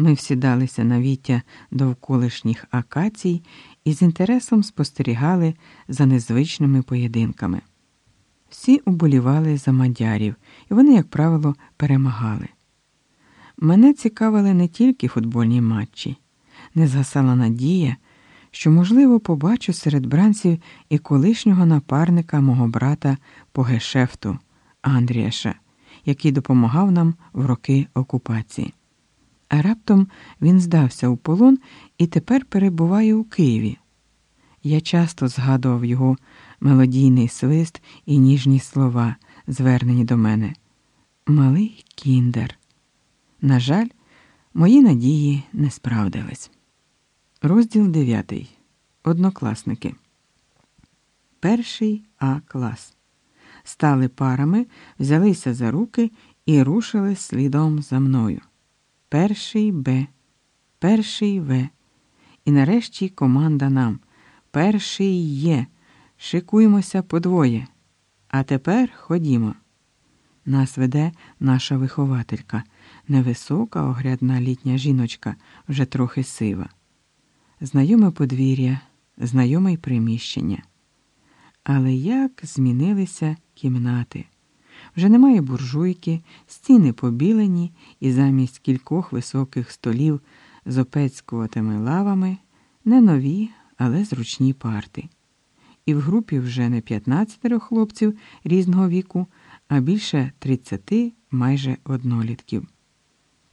Ми всідалися на віття довколишніх акацій і з інтересом спостерігали за незвичними поєдинками. Всі уболівали за мадярів, і вони, як правило, перемагали. Мене цікавили не тільки футбольні матчі, не згасала надія, що, можливо, побачу серед бранців і колишнього напарника мого брата по гешефту Андріаша, який допомагав нам в роки окупації. А раптом він здався у полон і тепер перебуває у Києві. Я часто згадував його мелодійний свист і ніжні слова, звернені до мене. Малий кіндер. На жаль, мої надії не справдились. Розділ 9. Однокласники. Перший А клас. Стали парами, взялися за руки і рушили слідом за мною. Перший Б, перший В. І нарешті команда нам. Перший є. Шикуємося подвоє. А тепер ходімо. Нас веде наша вихователька, невисока, огрядна літня жіночка, вже трохи сива. Знайоме подвір'я, знайоме й приміщення. Але як змінилися кімнати? Вже немає буржуйки, стіни побілені, і замість кількох високих столів з опецькуватими лавами не нові, але зручні парти. І в групі вже не 15 хлопців різного віку, а більше 30 майже однолітків.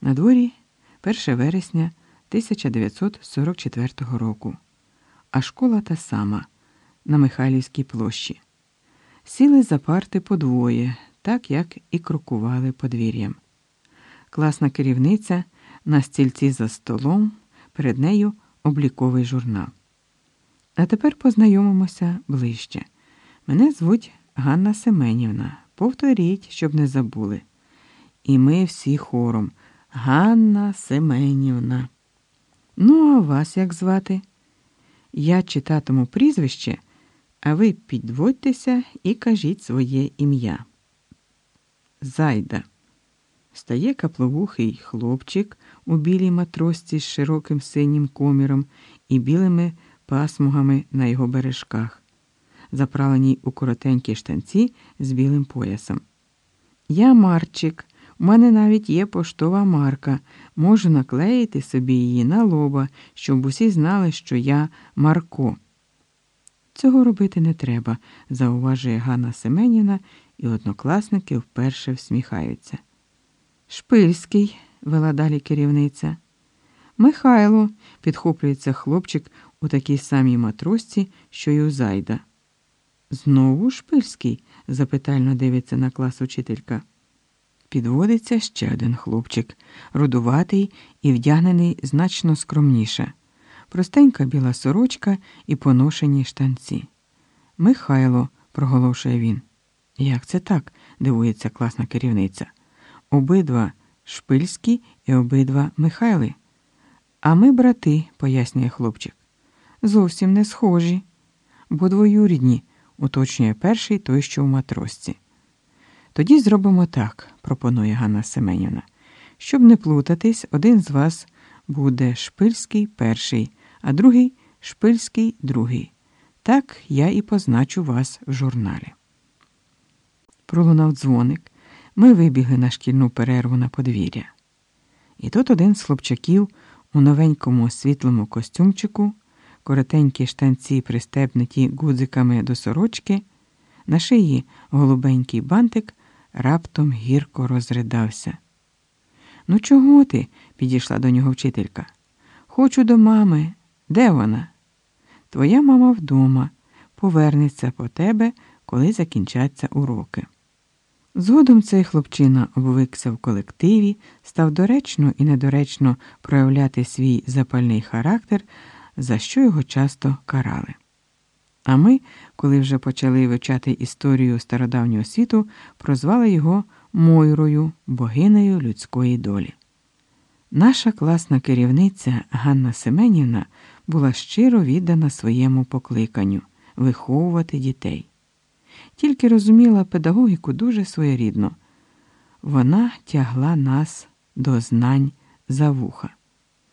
На дворі 1 вересня 1944 року, а школа та сама на Михайлівській площі. Сіли за парти подвоє, так як і крокували подвір'ям. Класна керівниця на стільці за столом, перед нею обліковий журнал. А тепер познайомимося ближче. Мене звуть Ганна Семенівна. Повторіть, щоб не забули. І ми всі хором Ганна Семенівна. Ну, а вас як звати? Я читатиму прізвище, а ви підводьтеся і кажіть своє ім'я. Зайда. Стає капловухий хлопчик у білій матросці з широким синім коміром і білими пасмугами на його бережках, заправленій у коротенькі штанці з білим поясом. Я Марчик, у мене навіть є поштова марка. Можу наклеїти собі її на лоба, щоб усі знали, що я Марко. Цього робити не треба, зауважує Ганна Семенівна, і однокласники вперше всміхаються. Шпильський, вела далі керівниця. Михайло, підхоплюється хлопчик у такій самій матросці, що й у зайда. Знову Шпильський? запитально дивиться на клас учителька. Підводиться ще один хлопчик, рудуватий і вдягнений значно скромніше, простенька біла сорочка і поношені штанці. Михайло, проголошує він. Як це так? дивується класна керівниця. Обидва шпильські і обидва Михайли. А ми брати, пояснює хлопчик. Зовсім не схожі, бо двоюрідні, уточнює перший той, що в матросці. Тоді зробимо так, пропонує Ганна Семенівна. Щоб не плутатись, один з вас буде шпильський перший, а другий шпильський другий. Так я і позначу вас в журналі. Пролунав дзвоник. Ми вибігли на шкільну перерву на подвір'я. І тут один з хлопчаків у новенькому світлому костюмчику, коротенькі штанці, пристебнуті гудзиками до сорочки, на шиї голубенький бантик раптом гірко розридався. Ну, чого ти? підійшла до нього вчителька. Хочу до мами. Де вона? Твоя мама вдома, повернеться по тебе, коли закінчаться уроки. Згодом цей хлопчина обвикся в колективі, став доречно і недоречно проявляти свій запальний характер, за що його часто карали. А ми, коли вже почали вивчати історію стародавнього світу, прозвали його Мойрою, богинею людської долі. Наша класна керівниця Ганна Семенівна була щиро віддана своєму покликанню виховувати дітей. Тільки розуміла педагогіку дуже своєрідно. Вона тягла нас до знань за вуха.